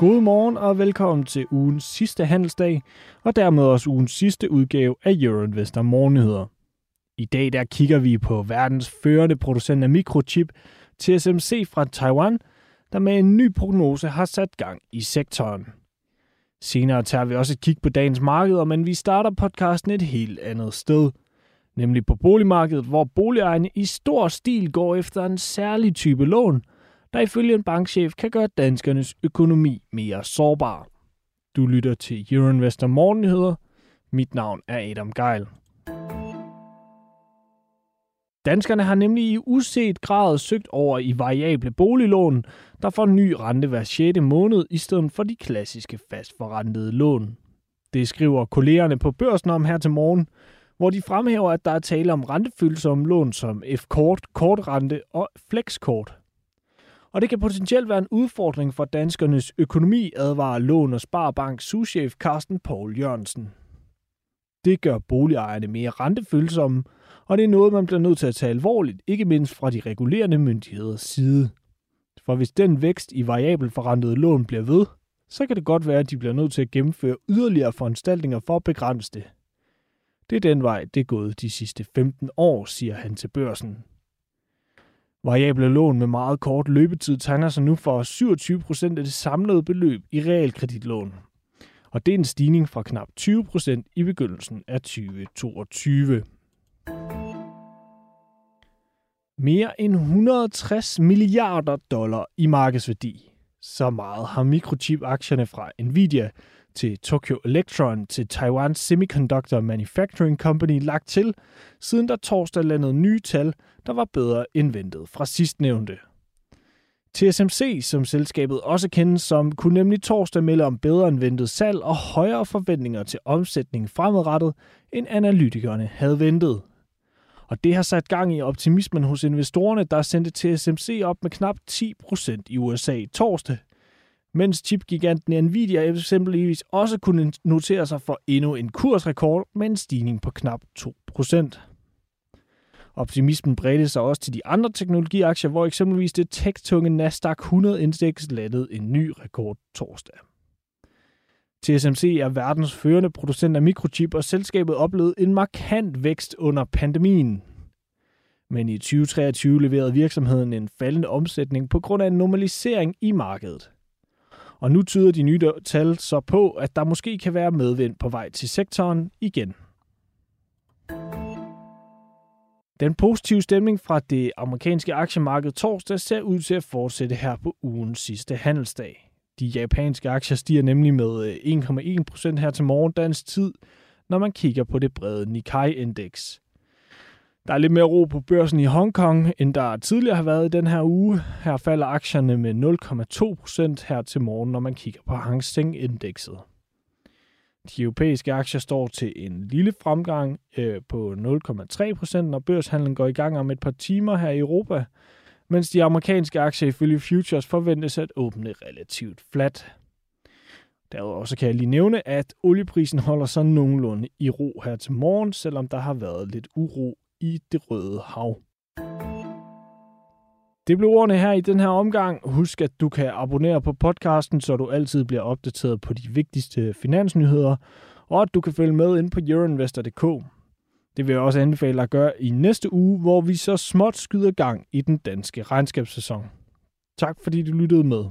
God morgen og velkommen til ugens sidste handelsdag, og dermed også ugens sidste udgave af Euroinvestor Morgennyheder. I dag der kigger vi på verdens førende producent af mikrochip, TSMC fra Taiwan, der med en ny prognose har sat gang i sektoren. Senere tager vi også et kig på dagens markeder, men vi starter podcasten et helt andet sted. Nemlig på boligmarkedet, hvor boligejerne i stor stil går efter en særlig type lån, der ifølge en bankchef kan gøre danskernes økonomi mere sårbar. Du lytter til Euroinvestor Morgennyheder. Mit navn er Adam Geil. Danskerne har nemlig i uset grad søgt over i variable boliglån, der får ny rente hver 6. måned i stedet for de klassiske fastforrentede lån. Det skriver kollegerne på børsen om her til morgen, hvor de fremhæver, at der er tale om rentefølsomme lån som F-kort, kortrente og flexkort. Og det kan potentielt være en udfordring for danskernes økonomi, advarer Lån og Sparbank souschef Carsten Paul Jørgensen. Det gør boligejerne mere rentefølsomme, og det er noget, man bliver nødt til at tage alvorligt, ikke mindst fra de regulerende myndigheders side. For hvis den vækst i variabel forrentede lån bliver ved, så kan det godt være, at de bliver nødt til at gennemføre yderligere foranstaltninger for at begrænse det. Det er den vej, det er gået de sidste 15 år, siger han til børsen. Variable lån med meget kort løbetid tegner sig nu for 27 procent af det samlede beløb i realkreditlån. Og det er en stigning fra knap 20 procent i begyndelsen af 2022. Mere end 160 milliarder dollar i markedsværdi. Så meget har mikrochip-aktierne fra Nvidia til Tokyo Electron til Taiwan Semiconductor Manufacturing Company lagt til, siden der torsdag landede nye tal, der var bedre end ventet fra sidstnævnte. TSMC, som selskabet også kendes som, kunne nemlig torsdag melde om bedre end ventet salg og højere forventninger til omsætning fremadrettet, end analytikerne havde ventet. Og det har sat gang i optimismen hos investorerne, der sendte TSMC op med knap 10% i USA torsdag, mens chipgiganten Nvidia eksempelvis også kunne notere sig for endnu en kursrekord med en stigning på knap 2%. Optimismen bredte sig også til de andre teknologiaktier, hvor eksempelvis det tech-tunge Nasdaq 100-indeks landede en ny rekord torsdag. TSMC er verdens førende producent af mikrochip, og selskabet oplevede en markant vækst under pandemien. Men i 2023 leverede virksomheden en faldende omsætning på grund af en normalisering i markedet. Og nu tyder de nye tal så på, at der måske kan være medvind på vej til sektoren igen. Den positive stemning fra det amerikanske aktiemarked torsdag ser ud til at fortsætte her på ugens sidste handelsdag. De japanske aktier stiger nemlig med øh, 1,1% her til morgendagens tid, når man kigger på det brede Nikkei-indeks. Der er lidt mere ro på børsen i Hongkong, end der tidligere har været i den her uge. Her falder aktierne med 0,2% her til morgen, når man kigger på Hang Seng-indekset. De europæiske aktier står til en lille fremgang øh, på 0,3%, når børshandlen går i gang om et par timer her i Europa, mens de amerikanske aktier ifølge Futures forventes at åbne relativt fladt. Derudover så kan jeg lige nævne, at olieprisen holder sig nogenlunde i ro her til morgen, selvom der har været lidt uro i det røde hav. Det blev ordene her i den her omgang. Husk, at du kan abonnere på podcasten, så du altid bliver opdateret på de vigtigste finansnyheder, og at du kan følge med ind på euroinvestor.dk. Det vil jeg også anbefale at gøre i næste uge, hvor vi så småt skyder gang i den danske regnskabssæson. Tak fordi du lyttede med.